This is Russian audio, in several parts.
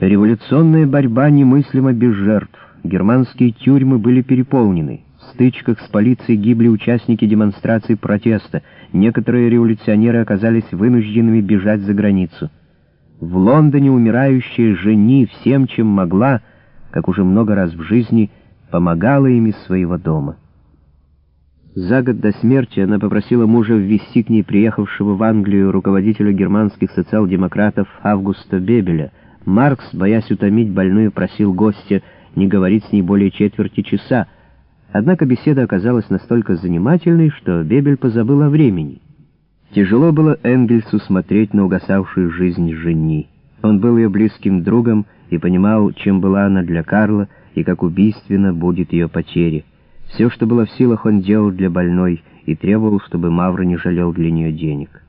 Революционная борьба немыслима без жертв. Германские тюрьмы были переполнены. В стычках с полицией гибли участники демонстраций протеста. Некоторые революционеры оказались вынужденными бежать за границу. В Лондоне умирающая жени всем, чем могла, как уже много раз в жизни, помогала им из своего дома. За год до смерти она попросила мужа ввести к ней приехавшего в Англию руководителя германских социал-демократов Августа Бебеля — Маркс, боясь утомить больную, просил гостя не говорить с ней более четверти часа, однако беседа оказалась настолько занимательной, что Бебель позабыл о времени. Тяжело было Энгельсу смотреть на угасавшую жизнь жени. Он был ее близким другом и понимал, чем была она для Карла и как убийственно будет ее потеря. Все, что было в силах, он делал для больной и требовал, чтобы Мавра не жалел для нее денег.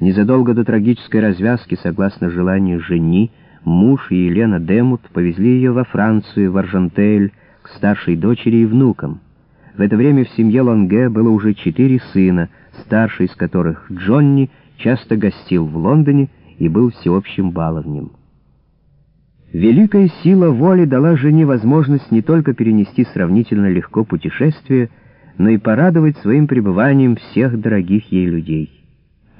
Незадолго до трагической развязки, согласно желанию жени, муж и Елена Демут повезли ее во Францию, в Аржантель, к старшей дочери и внукам. В это время в семье Лонге было уже четыре сына, старший из которых, Джонни, часто гостил в Лондоне и был всеобщим баловнем. Великая сила воли дала жене возможность не только перенести сравнительно легко путешествие, но и порадовать своим пребыванием всех дорогих ей людей.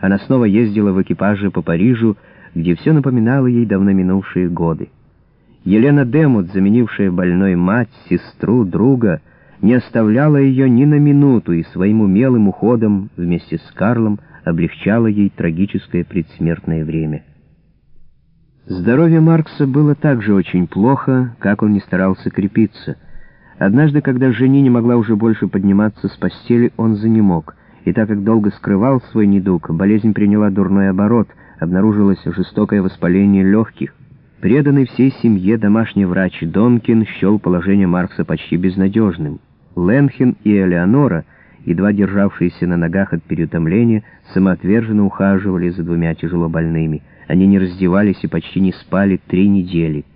Она снова ездила в экипаже по Парижу, где все напоминало ей давно минувшие годы. Елена Демут, заменившая больной мать, сестру, друга, не оставляла ее ни на минуту и своим умелым уходом вместе с Карлом облегчала ей трагическое предсмертное время. Здоровье Маркса было также очень плохо, как он не старался крепиться. Однажды, когда жени не могла уже больше подниматься с постели, он занемог, и так как долго скрывал свой недуг, болезнь приняла дурной оборот — обнаружилось жестокое воспаление легких. Преданный всей семье домашний врач Донкин счел положение Маркса почти безнадежным. Ленхен и Элеонора, едва державшиеся на ногах от переутомления, самоотверженно ухаживали за двумя тяжело больными. Они не раздевались и почти не спали три недели.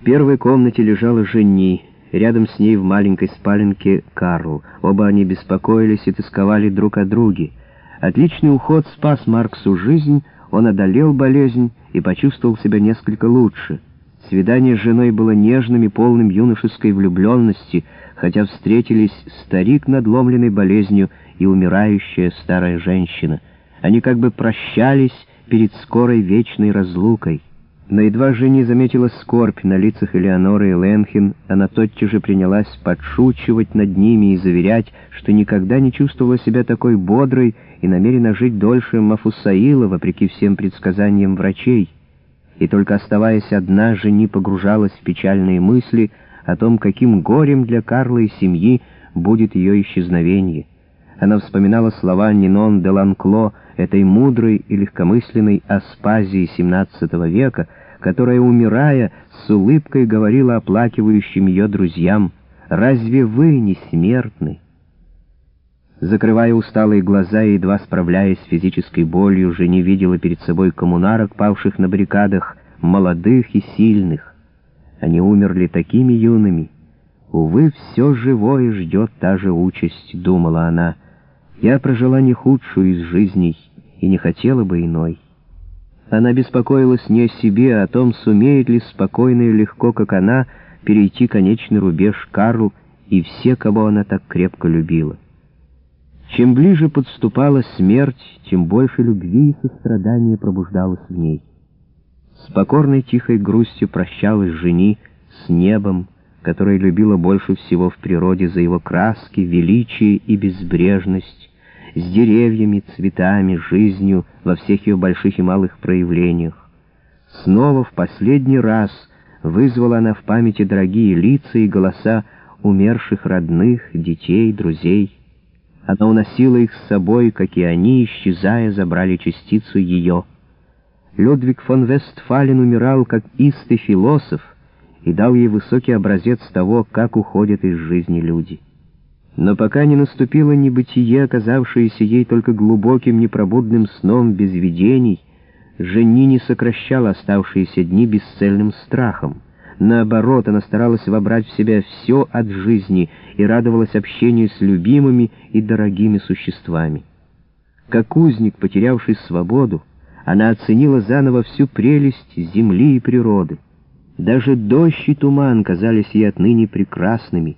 В первой комнате лежала Жени, рядом с ней в маленькой спаленке Карл. Оба они беспокоились и тосковали друг о друге. Отличный уход спас Марксу жизнь, он одолел болезнь и почувствовал себя несколько лучше. Свидание с женой было нежным и полным юношеской влюбленности, хотя встретились старик, надломленный болезнью, и умирающая старая женщина. Они как бы прощались перед скорой вечной разлукой. Но едва жени заметила скорбь на лицах Элеоноры и Ленхен, она тотчас же принялась подшучивать над ними и заверять, что никогда не чувствовала себя такой бодрой и намерена жить дольше Мафусаила, вопреки всем предсказаниям врачей. И только оставаясь одна, жени погружалась в печальные мысли о том, каким горем для Карла и семьи будет ее исчезновение. Она вспоминала слова Нинон де Ланкло, этой мудрой и легкомысленной Аспазии XVII века, которая, умирая, с улыбкой говорила оплакивающим ее друзьям, «Разве вы не смертны?» Закрывая усталые глаза и едва справляясь с физической болью, не видела перед собой коммунарок, павших на баррикадах, молодых и сильных. Они умерли такими юными. Увы, все живое ждет та же участь, думала она. Я прожила не худшую из жизней и не хотела бы иной. Она беспокоилась не о себе, а о том, сумеет ли спокойно и легко, как она, перейти конечный рубеж Карл и все, кого она так крепко любила. Чем ближе подступала смерть, тем больше любви и сострадания пробуждалось в ней. С покорной тихой грустью прощалась жени с небом, которое любила больше всего в природе за его краски, величие и безбрежность, с деревьями, цветами, жизнью во всех ее больших и малых проявлениях. Снова в последний раз вызвала она в памяти дорогие лица и голоса умерших родных, детей, друзей. Она уносила их с собой, как и они, исчезая, забрали частицу ее. Людвиг фон Вестфален умирал как истый философ и дал ей высокий образец того, как уходят из жизни люди. Но пока не наступило небытие, оказавшееся ей только глубоким непробудным сном без видений, Жени не сокращала оставшиеся дни бесцельным страхом. Наоборот, она старалась вобрать в себя все от жизни и радовалась общению с любимыми и дорогими существами. Как узник, потерявший свободу, она оценила заново всю прелесть земли и природы. Даже дождь и туман казались ей отныне прекрасными,